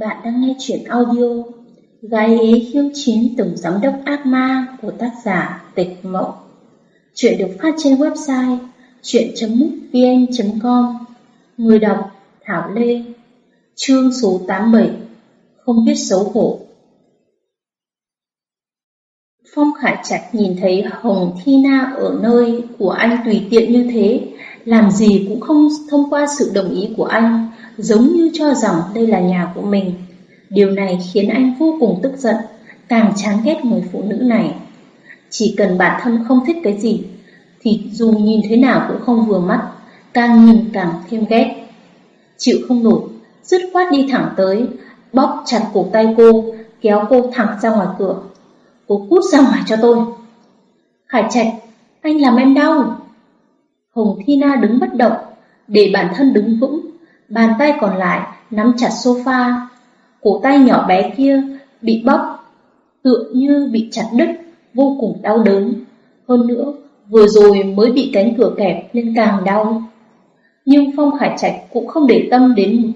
Bạn đang nghe chuyện audio Gái ế khiêu chiến tổng giám đốc ác ma của tác giả Tịch Mộng Chuyện được phát trên website chuyện.mútvn.com Người đọc Thảo Lê. Chương số 87 Không biết xấu hổ. Phong Khải Trạch nhìn thấy Hồng Thi Na ở nơi của anh tùy tiện như thế. Làm gì cũng không thông qua sự đồng ý của anh giống như cho rằng đây là nhà của mình. Điều này khiến anh vô cùng tức giận, càng chán ghét người phụ nữ này. Chỉ cần bản thân không thích cái gì, thì dù nhìn thế nào cũng không vừa mắt, càng nhìn càng thêm ghét. Chịu không nổi, dứt khoát đi thẳng tới, bóp chặt cổ tay cô, kéo cô thẳng ra ngoài cửa. Cô cút ra ngoài cho tôi. Khải Trạch, anh làm em đau. Hồng Thi Na đứng bất động, để bản thân đứng vững, Bàn tay còn lại nắm chặt sofa. Cổ tay nhỏ bé kia bị bóc Tựa như bị chặt đứt Vô cùng đau đớn. Hơn nữa vừa rồi mới bị cánh cửa kẹp Nên càng đau. Nhưng Phong Khải Trạch cũng không để tâm đến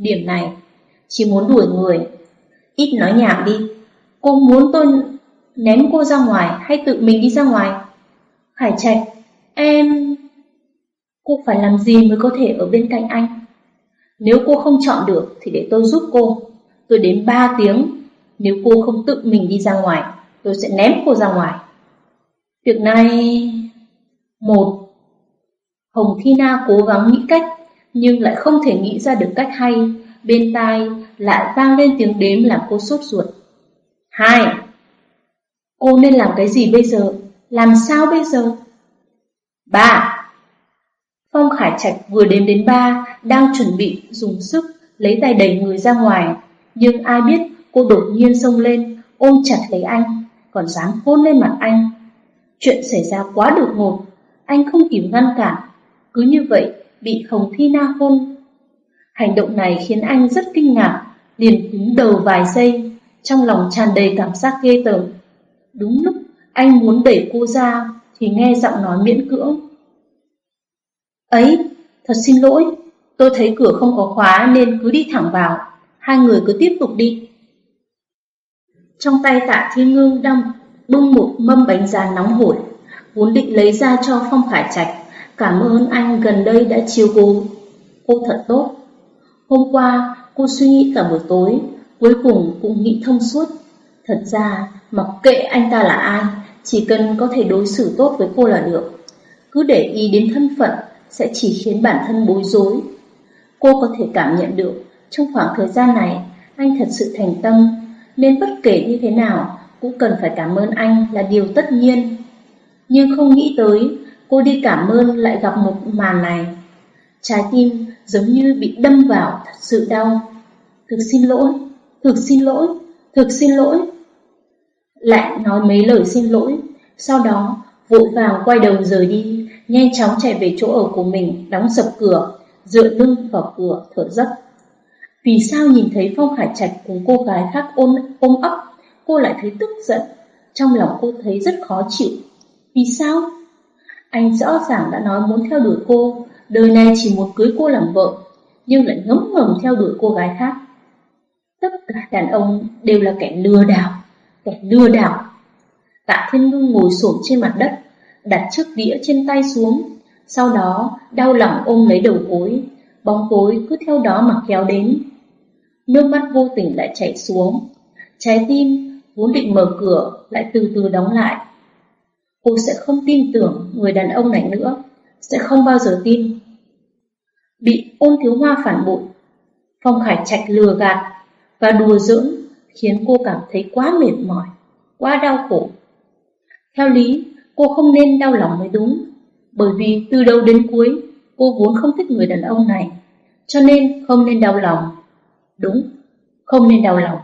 điểm này Chỉ muốn đuổi người. Ít nói nhảm đi Cô muốn tôi ném cô ra ngoài Hay tự mình đi ra ngoài? Khải Trạch Em... Cô phải làm gì mới có thể ở bên cạnh anh nếu cô không chọn được thì để tôi giúp cô. Tôi đến 3 tiếng. Nếu cô không tự mình đi ra ngoài, tôi sẽ ném cô ra ngoài. Việc này... Một Hồng Thi Na cố gắng nghĩ cách, nhưng lại không thể nghĩ ra được cách hay. Bên tai lại vang lên tiếng đếm làm cô sốt ruột. Hai Cô nên làm cái gì bây giờ? Làm sao bây giờ? Ba Phong Khải Trạch vừa đến đến ba, đang chuẩn bị dùng sức lấy tay đẩy người ra ngoài, nhưng ai biết cô đột nhiên xông lên, ôm chặt lấy anh, còn dám hôn lên mặt anh. Chuyện xảy ra quá đột ngột, anh không kịp ngăn cản, cứ như vậy bị Hồng Thi Na hôn. Hành động này khiến anh rất kinh ngạc, liền cứng đầu vài giây, trong lòng tràn đầy cảm giác ghê tởm. Đúng lúc anh muốn đẩy cô ra thì nghe giọng nói miễn cưỡng. Ấy, thật xin lỗi, tôi thấy cửa không có khóa nên cứ đi thẳng vào, hai người cứ tiếp tục đi. Trong tay tạ thiên ngưng đang bưng một mâm bánh già nóng hổi, vốn định lấy ra cho Phong Khải Trạch, cảm ơn anh gần đây đã chiều cô. Cô thật tốt. Hôm qua, cô suy nghĩ cả buổi tối, cuối cùng cũng nghĩ thông suốt. Thật ra, mặc kệ anh ta là ai, chỉ cần có thể đối xử tốt với cô là được. Cứ để ý đến thân phận sẽ chỉ khiến bản thân bối rối. Cô có thể cảm nhận được trong khoảng thời gian này anh thật sự thành tâm, nên bất kể như thế nào cũng cần phải cảm ơn anh là điều tất nhiên. Nhưng không nghĩ tới cô đi cảm ơn lại gặp một màn này. Trái tim giống như bị đâm vào thật sự đau. Thực xin lỗi, thực xin lỗi, thực xin lỗi. Lại nói mấy lời xin lỗi, sau đó vội vàng quay đầu rời đi nhanh chóng chạy về chỗ ở của mình, đóng sập cửa, dựa lưng vào cửa, thở dốc. Vì sao nhìn thấy Phong Khải Trạch cùng cô gái khác ôm, ôm ấp, cô lại thấy tức giận, trong lòng cô thấy rất khó chịu. Vì sao? Anh rõ ràng đã nói muốn theo đuổi cô, đời này chỉ muốn cưới cô làm vợ, nhưng lại ngấm ngầm theo đuổi cô gái khác. Tất cả đàn ông đều là kẻ lừa đảo, kẻ lừa đảo. Tạ Thiên Ngưng ngồi xổm trên mặt đất, đặt chiếc đĩa trên tay xuống, sau đó đau lòng ôm lấy đầu gối, bóng tối cứ theo đó mà kéo đến. Nước mắt vô tình lại chảy xuống, trái tim vốn định mở cửa lại từ từ đóng lại. Cô sẽ không tin tưởng người đàn ông này nữa, sẽ không bao giờ tin. Bị ôn thiếu hoa phản bội, Phong Khải Trạch lừa gạt và đùa giỡn khiến cô cảm thấy quá mệt mỏi, quá đau khổ. Theo lý, cô không nên đau lòng mới đúng. Bởi vì từ đầu đến cuối, cô vốn không thích người đàn ông này, cho nên không nên đau lòng. Đúng, không nên đau lòng.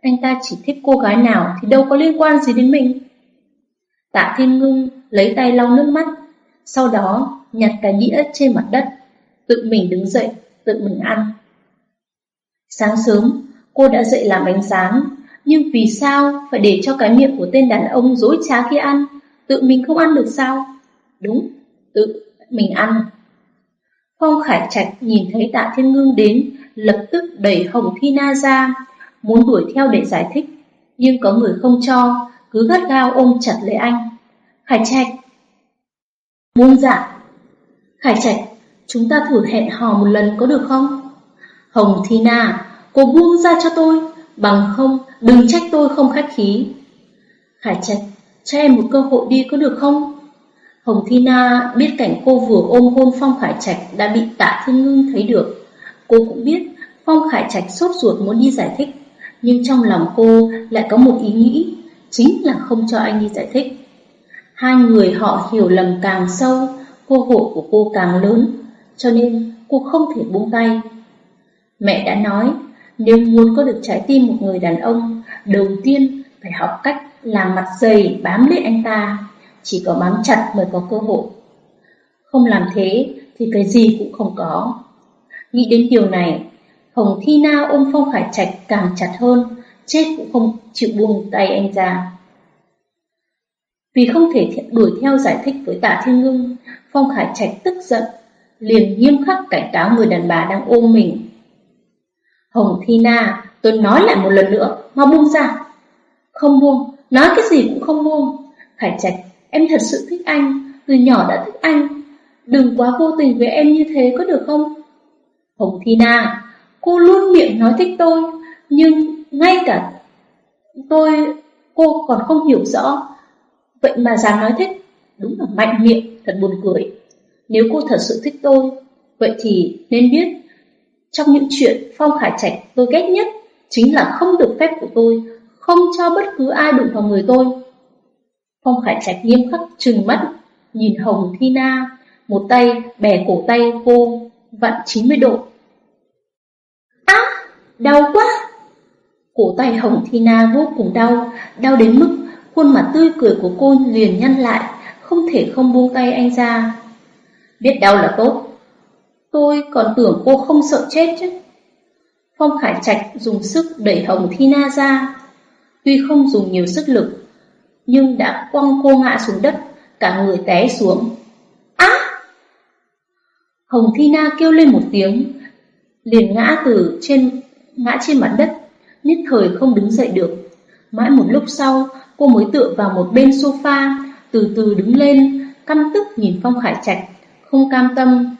Anh ta chỉ thích cô gái nào thì đâu có liên quan gì đến mình. Tạ Thiên Ngưng lấy tay lau nước mắt, sau đó nhặt cái đĩa trên mặt đất, tự mình đứng dậy, tự mình ăn. Sáng sớm, cô đã dậy làm bánh rán, nhưng vì sao phải để cho cái miệng của tên đàn ông dối trá khi ăn? Tự mình không ăn được sao? Đúng, tự mình ăn. Phong Khải Trạch nhìn thấy tạ thiên ngưng đến, lập tức đẩy Hồng Thi Na ra, muốn đuổi theo để giải thích, nhưng có người không cho, cứ gắt gao ôm chặt lấy anh. Khải Trạch Buông dạ Khải Trạch, chúng ta thử hẹn hò một lần có được không? Hồng Thi Na, cô buông ra cho tôi, bằng không, đừng trách tôi không khách khí. Khải Trạch, cho em một cơ hội đi có được không? Hồng Thi Na biết cảnh cô vừa ôm hôn Phong Khải Trạch đã bị tạ thiên ngưng thấy được. Cô cũng biết Phong Khải Trạch sốt ruột muốn đi giải thích, nhưng trong lòng cô lại có một ý nghĩ, chính là không cho anh đi giải thích. Hai người họ hiểu lầm càng sâu, cơ hội của cô càng lớn, cho nên cô không thể buông tay. Mẹ đã nói, nếu muốn có được trái tim một người đàn ông, đầu tiên phải học cách làm mặt dày bám lấy anh ta, chỉ có bám chặt mới có cơ hội. Không làm thế thì cái gì cũng không có. Nghĩ đến điều này, Hồng Thi Na ôm Phong Khải Trạch càng chặt hơn, chết cũng không chịu buông tay anh ra. Vì không thể đuổi theo giải thích với tạ thiên ngưng, Phong Khải Trạch tức giận, liền nghiêm khắc cảnh cáo người đàn bà đang ôm mình. Hồng Thi Na, tôi nói lại một lần nữa, mau buông ra. Không buông, nói cái gì cũng không buông. Khải Trạch, em thật sự thích anh, từ nhỏ đã thích anh. Đừng quá vô tình với em như thế có được không? Hồng Thi Na, cô luôn miệng nói thích tôi, nhưng ngay cả tôi, cô còn không hiểu rõ. Vậy mà dám nói thích, đúng là mạnh miệng, thật buồn cười. Nếu cô thật sự thích tôi, vậy thì nên biết, trong những chuyện Phong Khải Trạch tôi ghét nhất chính là không được phép của tôi, không cho bất cứ ai đụng vào người tôi. Phong Khải Trạch nghiêm khắc trừng mắt, nhìn Hồng Thi Na, một tay bẻ cổ tay cô, vặn 90 độ. Á, đau quá! Cổ tay Hồng Thi Na vô cùng đau, đau đến mức khuôn mặt tươi cười của cô liền nhăn lại, không thể không buông tay anh ra. Biết đau là tốt. Tôi còn tưởng cô không sợ chết chứ. Phong Khải Trạch dùng sức đẩy Hồng Thi Na ra. Tuy không dùng nhiều sức lực, nhưng đã quăng cô ngã xuống đất, cả người té xuống. Á! Hồng Thi Na kêu lên một tiếng, liền ngã từ trên ngã trên mặt đất, nhất thời không đứng dậy được. Mãi một lúc sau, cô mới tựa vào một bên sofa, từ từ đứng lên, căm tức nhìn Phong Khải Trạch, không cam tâm.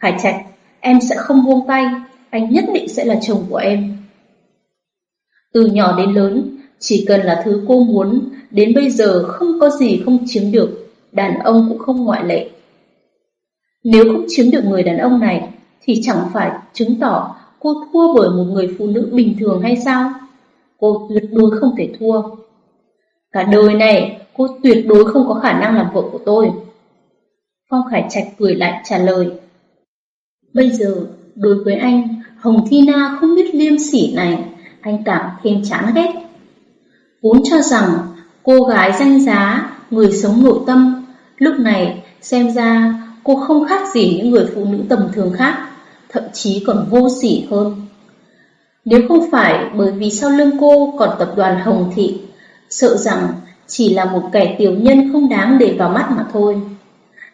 Khải Trạch, em sẽ không buông tay, anh nhất định sẽ là chồng của em. Từ nhỏ đến lớn, chỉ cần là thứ cô muốn, đến bây giờ không có gì không chiếm được, đàn ông cũng không ngoại lệ. Nếu không chiếm được người đàn ông này, thì chẳng phải chứng tỏ cô thua bởi một người phụ nữ bình thường hay sao? Cô tuyệt đối không thể thua. Cả đời này, cô tuyệt đối không có khả năng làm vợ của tôi. Phong Khải Trạch cười lại trả lời. Bây giờ, đối với anh, Hồng Thi Na không biết liêm sỉ này, anh cảm thêm chán ghét. Vốn cho rằng cô gái danh giá, người sống nội tâm, lúc này xem ra cô không khác gì những người phụ nữ tầm thường khác, thậm chí còn vô sỉ hơn. Nếu không phải bởi vì sau lưng cô còn tập đoàn Hồng Thị, sợ rằng chỉ là một kẻ tiểu nhân không đáng để vào mắt mà thôi.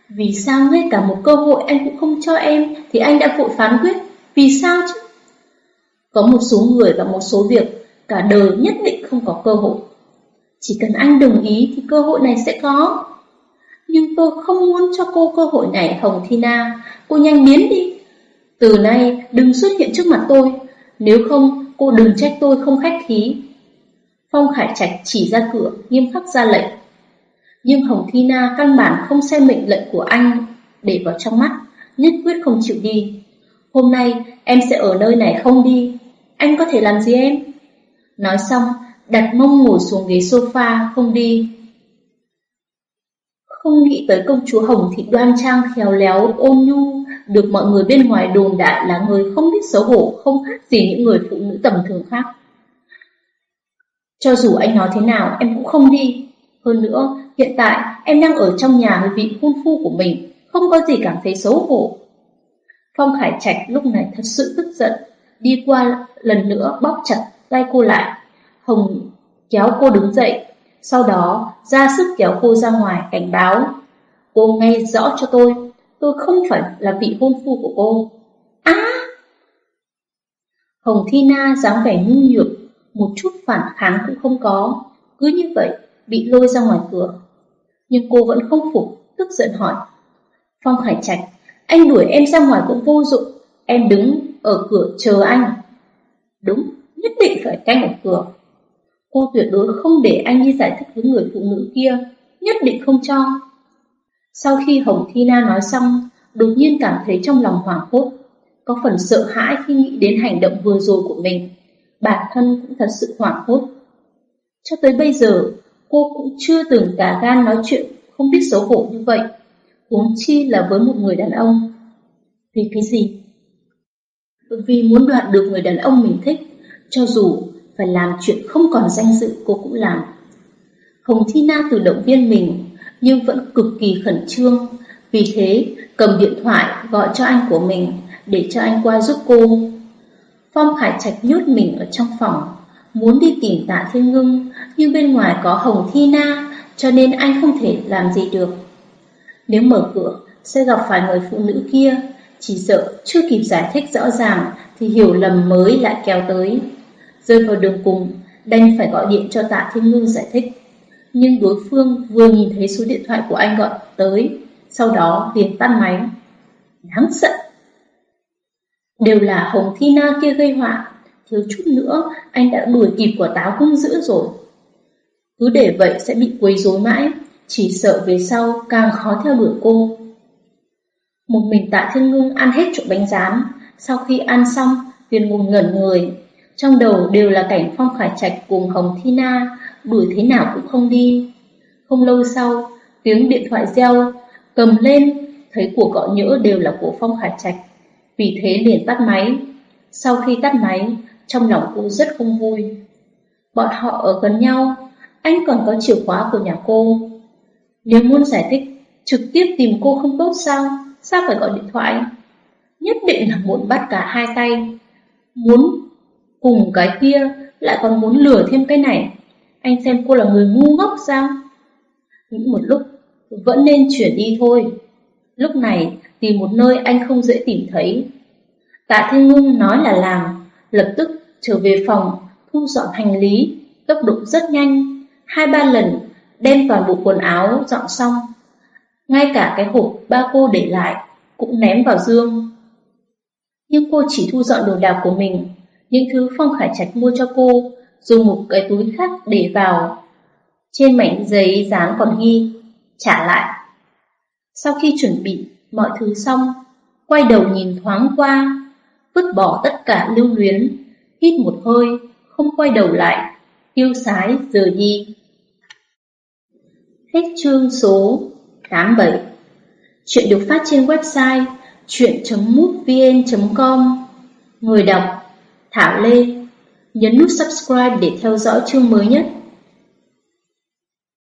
Vì sao ngay cả một cơ hội anh cũng không cho em thì anh đã vội phán quyết? Vì sao chứ? Có một số người và một số việc cả đời nhất định không có cơ hội. Chỉ cần anh đồng ý thì cơ hội này sẽ có. Nhưng tôi không muốn cho cô cơ hội này Hồng Thi Na, cô nhanh biến đi. Từ nay đừng xuất hiện trước mặt tôi, nếu không cô đừng trách tôi không khách khí. Phong Khải Trạch chỉ ra cửa, nghiêm khắc ra lệnh. Nhưng Hồng Thi Na căn bản không xem mệnh lệnh của anh để vào trong mắt, nhất quyết không chịu đi. Hôm nay em sẽ ở nơi này không đi, anh có thể làm gì em? Nói xong, đặt mông ngồi xuống ghế sofa, không đi. Không nghĩ tới công chúa Hồng Thị đoan trang khéo léo, ôn nhu, được mọi người bên ngoài đồn đại là người không biết xấu hổ, không khác gì những người phụ nữ tầm thường khác. Cho dù anh nói thế nào, em cũng không đi. Hơn nữa, hiện tại em đang ở trong nhà với vị hôn phu của mình, không có gì cảm thấy xấu hổ. Phong Khải Trạch lúc này thật sự tức giận, đi qua lần nữa bóp chặt tay cô lại. Hồng kéo cô đứng dậy, sau đó ra sức kéo cô ra ngoài cảnh báo. Cô nghe rõ cho tôi, tôi không phải là vị hôn phu của cô. Á! Hồng Thi Na dáng vẻ nhu nhược, một chút phản kháng cũng không có, cứ như vậy bị lôi ra ngoài cửa. Nhưng cô vẫn không phục, tức giận hỏi. Phong Hải Trạch, anh đuổi em ra ngoài cũng vô dụng, em đứng ở cửa chờ anh. Đúng, nhất định phải canh ở cửa. Cô tuyệt đối không để anh đi giải thích với người phụ nữ kia, nhất định không cho. Sau khi Hồng Thi Na nói xong, đột nhiên cảm thấy trong lòng hoảng hốt, có phần sợ hãi khi nghĩ đến hành động vừa rồi của mình. Bản thân cũng thật sự hoảng hốt. Cho tới bây giờ, cô cũng chưa từng cả gan nói chuyện không biết xấu hổ như vậy. Huống chi là với một người đàn ông. Vì cái gì? Vì muốn đoạt được người đàn ông mình thích, cho dù phải làm chuyện không còn danh dự cô cũng làm. Hồng Thi Na tự động viên mình, nhưng vẫn cực kỳ khẩn trương. Vì thế, cầm điện thoại gọi cho anh của mình để cho anh qua giúp cô. Phong Khải Trạch nhốt mình ở trong phòng, muốn đi tìm tạ thiên ngưng, nhưng bên ngoài có Hồng Thi Na, cho nên anh không thể làm gì được. Nếu mở cửa, sẽ gặp phải người phụ nữ kia, chỉ sợ chưa kịp giải thích rõ ràng thì hiểu lầm mới lại kéo tới. Rơi vào đường cùng, đành phải gọi điện cho tạ thiên ngưng giải thích. Nhưng đối phương vừa nhìn thấy số điện thoại của anh gọi tới, sau đó liền tắt máy. Đáng sợ! Đều là Hồng Thi Na kia gây họa, thiếu chút nữa anh đã đuổi kịp quả táo hung dữ rồi. Cứ để vậy sẽ bị quấy rối mãi, chỉ sợ về sau càng khó theo đuổi cô. Một mình tạ thiên ngưng ăn hết chỗ bánh rán, sau khi ăn xong liền ngồi ngẩn người. Trong đầu đều là cảnh Phong Khải Trạch cùng Hồng Thi Na, đuổi thế nào cũng không đi. Không lâu sau, tiếng điện thoại reo, cầm lên, thấy cuộc gọi nhỡ đều là của Phong Khải Trạch. Vì thế liền tắt máy. Sau khi tắt máy, trong lòng cô rất không vui. Bọn họ ở gần nhau, anh còn có chìa khóa của nhà cô. Nếu muốn giải thích, trực tiếp tìm cô không tốt sao? Sao phải gọi điện thoại? Nhất định là muốn bắt cả hai tay. Muốn cùng cái kia, lại còn muốn lừa thêm cái này. Anh xem cô là người ngu ngốc sao? Nghĩ một lúc, vẫn nên chuyển đi thôi. Lúc này, tìm một nơi anh không dễ tìm thấy. Tạ Thiên Ngưng nói là làm, lập tức trở về phòng, thu dọn hành lý, tốc độ rất nhanh, hai ba lần đem toàn bộ quần áo dọn xong. Ngay cả cái hộp ba cô để lại cũng ném vào dương. Nhưng cô chỉ thu dọn đồ đạc của mình, những thứ Phong Khải Trạch mua cho cô, dùng một cái túi khác để vào. Trên mảnh giấy dán còn ghi, trả lại. Sau khi chuẩn bị mọi thứ xong, quay đầu nhìn thoáng qua, vứt bỏ tất cả lưu luyến, hít một hơi, không quay đầu lại, tiêu sái rời đi. Hết chương số 87 Chuyện được phát trên website chuyện.mútvn.com Người đọc Thảo Lê Nhấn nút subscribe để theo dõi chương mới nhất.